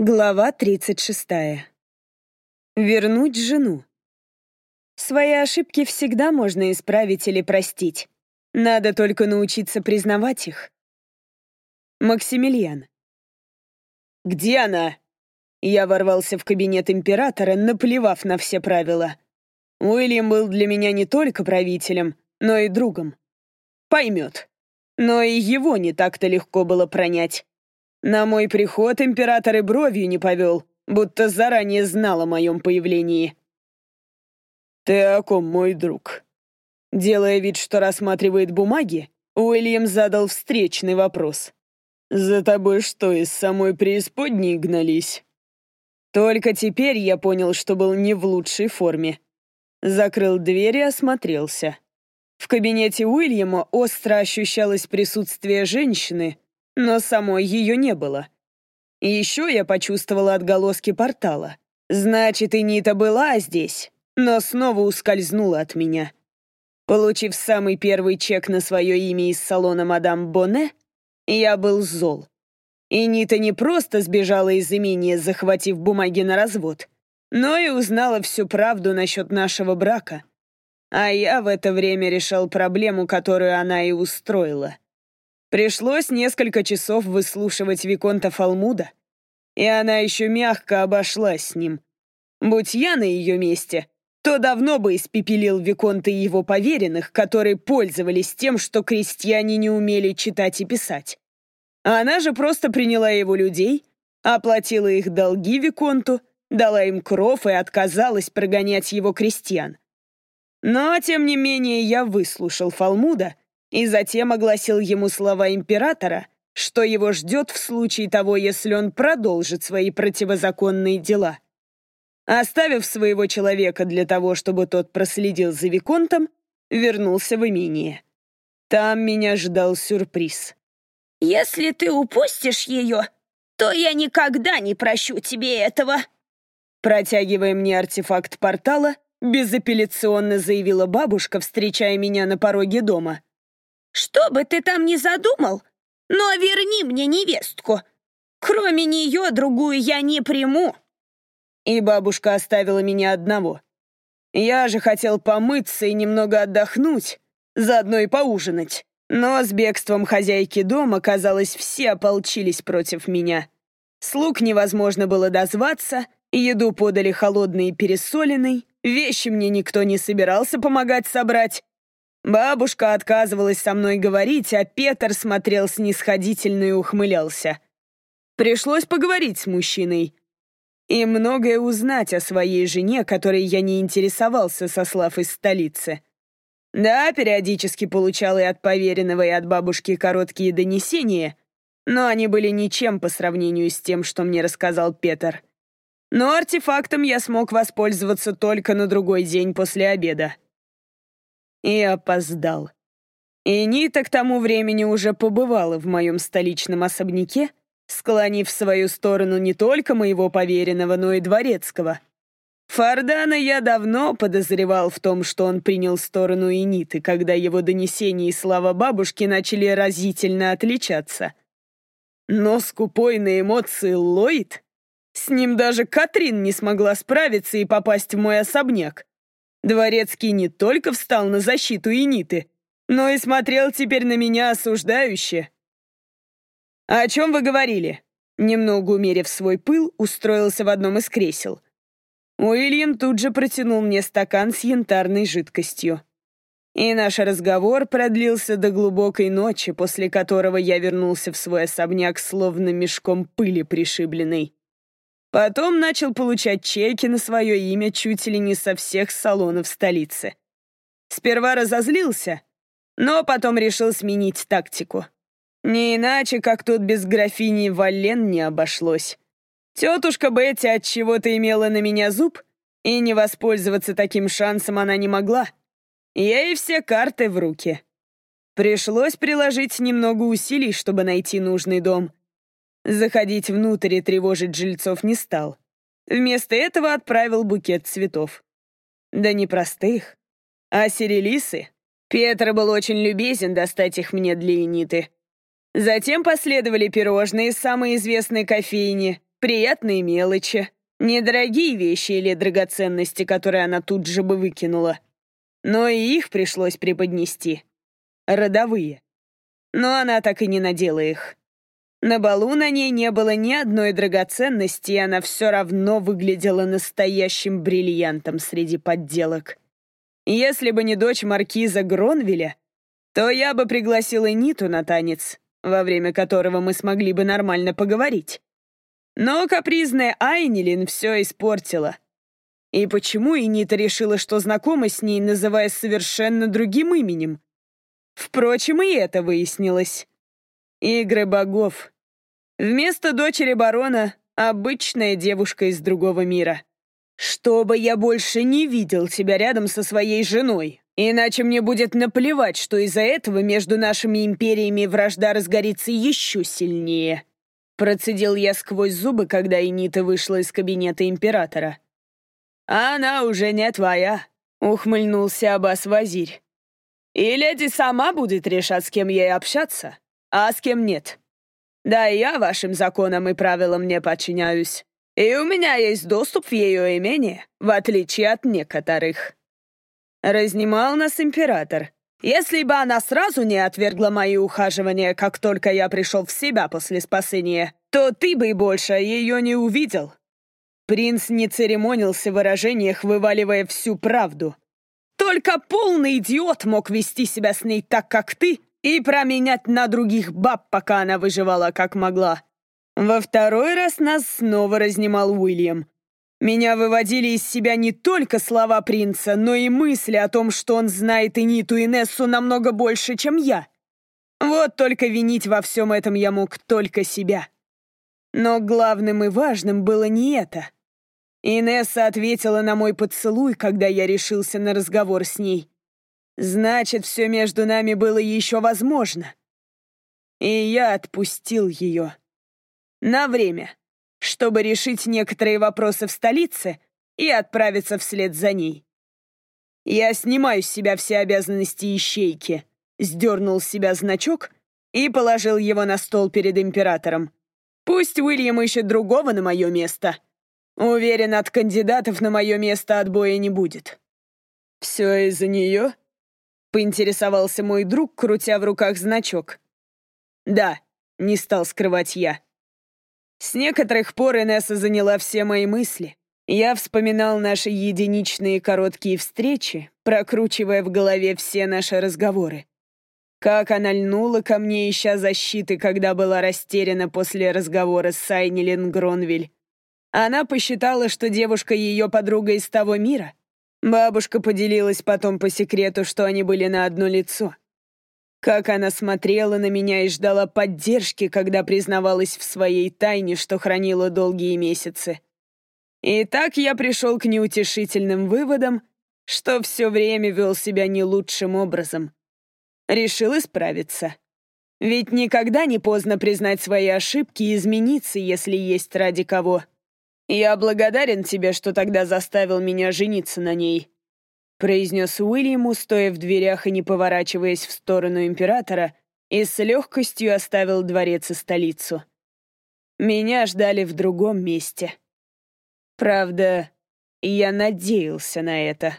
Глава 36. Вернуть жену. Свои ошибки всегда можно исправить или простить. Надо только научиться признавать их. Максимилиан. «Где она?» Я ворвался в кабинет императора, наплевав на все правила. Уильям был для меня не только правителем, но и другом. Поймет. Но и его не так-то легко было пронять. На мой приход император и бровью не повел, будто заранее знал о моем появлении. «Ты о ком, мой друг?» Делая вид, что рассматривает бумаги, Уильям задал встречный вопрос. «За тобой что, из самой преисподней гнались?» Только теперь я понял, что был не в лучшей форме. Закрыл дверь и осмотрелся. В кабинете Уильяма остро ощущалось присутствие женщины, но самой ее не было. Еще я почувствовала отголоски портала. Значит, и Нита была здесь, но снова ускользнула от меня. Получив самый первый чек на свое имя из салона мадам Боне, я был зол. И Нита не просто сбежала из имения, захватив бумаги на развод, но и узнала всю правду насчет нашего брака. А я в это время решал проблему, которую она и устроила. Пришлось несколько часов выслушивать Виконта Фалмуда, и она еще мягко обошлась с ним. Будь я на ее месте, то давно бы испепелил Виконта и его поверенных, которые пользовались тем, что крестьяне не умели читать и писать. Она же просто приняла его людей, оплатила их долги Виконту, дала им кров и отказалась прогонять его крестьян. Но, тем не менее, я выслушал Фалмуда — и затем огласил ему слова императора, что его ждет в случае того, если он продолжит свои противозаконные дела. Оставив своего человека для того, чтобы тот проследил за Виконтом, вернулся в имение. Там меня ждал сюрприз. «Если ты упустишь ее, то я никогда не прощу тебе этого!» Протягивая мне артефакт портала, безапелляционно заявила бабушка, встречая меня на пороге дома. Что бы ты там ни задумал, но верни мне невестку. Кроме нее другую я не приму». И бабушка оставила меня одного. Я же хотел помыться и немного отдохнуть, заодно и поужинать. Но с бегством хозяйки дома, казалось, все ополчились против меня. Слуг невозможно было дозваться, еду подали холодной и пересоленной, вещи мне никто не собирался помогать собрать, Бабушка отказывалась со мной говорить, а Петр смотрел снисходительно и ухмылялся. Пришлось поговорить с мужчиной. И многое узнать о своей жене, которой я не интересовался, сослав из столицы. Да, периодически получал и от поверенного, и от бабушки короткие донесения, но они были ничем по сравнению с тем, что мне рассказал Петр. Но артефактом я смог воспользоваться только на другой день после обеда. И опоздал. И Нита к тому времени уже побывала в моем столичном особняке, склонив в свою сторону не только моего поверенного, но и дворецкого. Фардана я давно подозревал в том, что он принял сторону Эниты, когда его донесения и слова бабушки начали разительно отличаться. Но скупой на эмоции Ллойд? С ним даже Катрин не смогла справиться и попасть в мой особняк. Дворецкий не только встал на защиту Иниты, но и смотрел теперь на меня осуждающе. «О чем вы говорили?» Немного умерив свой пыл, устроился в одном из кресел. Уильям тут же протянул мне стакан с янтарной жидкостью. И наш разговор продлился до глубокой ночи, после которого я вернулся в свой особняк словно мешком пыли пришибленный. Потом начал получать чеки на свое имя чуть ли не со всех салонов столицы. Сперва разозлился, но потом решил сменить тактику. Не иначе, как тут без графини Вален не обошлось. Тетушка Бетти от чего-то имела на меня зуб, и не воспользоваться таким шансом она не могла. Ей все карты в руки. Пришлось приложить немного усилий, чтобы найти нужный дом — Заходить внутрь и тревожить жильцов не стал. Вместо этого отправил букет цветов. Да не простых, а сирелисы. Петр был очень любезен достать их мне для Эниты. Затем последовали пирожные из самой известной кофейни, приятные мелочи, недорогие вещи или драгоценности, которые она тут же бы выкинула. Но и их пришлось преподнести. Родовые. Но она так и не надела их. На балу на ней не было ни одной драгоценности, и она все равно выглядела настоящим бриллиантом среди подделок. Если бы не дочь маркиза Гронвеля, то я бы пригласила Ниту на танец, во время которого мы смогли бы нормально поговорить. Но капризная Айнилин все испортила. И почему Инита решила, что знакома с ней, называя совершенно другим именем? Впрочем, и это выяснилось. Игры богов. Вместо дочери барона — обычная девушка из другого мира. Чтобы я больше не видел тебя рядом со своей женой, иначе мне будет наплевать, что из-за этого между нашими империями вражда разгорится еще сильнее. Процедил я сквозь зубы, когда Энита вышла из кабинета императора. «Она уже не твоя», — ухмыльнулся Аббас-вазирь. «И леди сама будет решать, с кем ей общаться, а с кем нет. Да и я вашим законам и правилам не подчиняюсь. И у меня есть доступ в ее имение, в отличие от некоторых. Разнимал нас император. Если бы она сразу не отвергла мои ухаживания, как только я пришел в себя после спасения, то ты бы больше ее не увидел. Принц не церемонился в выражениях, вываливая всю правду. Только полный идиот мог вести себя с ней так, как ты, и променять на других баб, пока она выживала как могла. Во второй раз нас снова разнимал Уильям. Меня выводили из себя не только слова принца, но и мысли о том, что он знает и Ниту, и Нессу намного больше, чем я. Вот только винить во всем этом я мог только себя. Но главным и важным было не это. Инесса ответила на мой поцелуй, когда я решился на разговор с ней. Значит, все между нами было еще возможно. И я отпустил ее. На время, чтобы решить некоторые вопросы в столице и отправиться вслед за ней. Я снимаю с себя все обязанности ищейки, сдернул с себя значок и положил его на стол перед императором. Пусть Уильям ищет другого на мое место. Уверен, от кандидатов на мое место отбоя не будет. Все из-за нее? — поинтересовался мой друг, крутя в руках значок. «Да», — не стал скрывать я. С некоторых пор Инесса заняла все мои мысли. Я вспоминал наши единичные короткие встречи, прокручивая в голове все наши разговоры. Как она льнула ко мне, ища защиты, когда была растеряна после разговора с Сайнилен Гронвиль. Она посчитала, что девушка ее подруга из того мира, Бабушка поделилась потом по секрету, что они были на одно лицо. Как она смотрела на меня и ждала поддержки, когда признавалась в своей тайне, что хранила долгие месяцы. И так я пришел к неутешительным выводам, что все время вел себя не лучшим образом. Решил исправиться. Ведь никогда не поздно признать свои ошибки и измениться, если есть ради кого. «Я благодарен тебе, что тогда заставил меня жениться на ней», произнес Уильяму, стоя в дверях и не поворачиваясь в сторону императора, и с легкостью оставил дворец и столицу. Меня ждали в другом месте. Правда, я надеялся на это.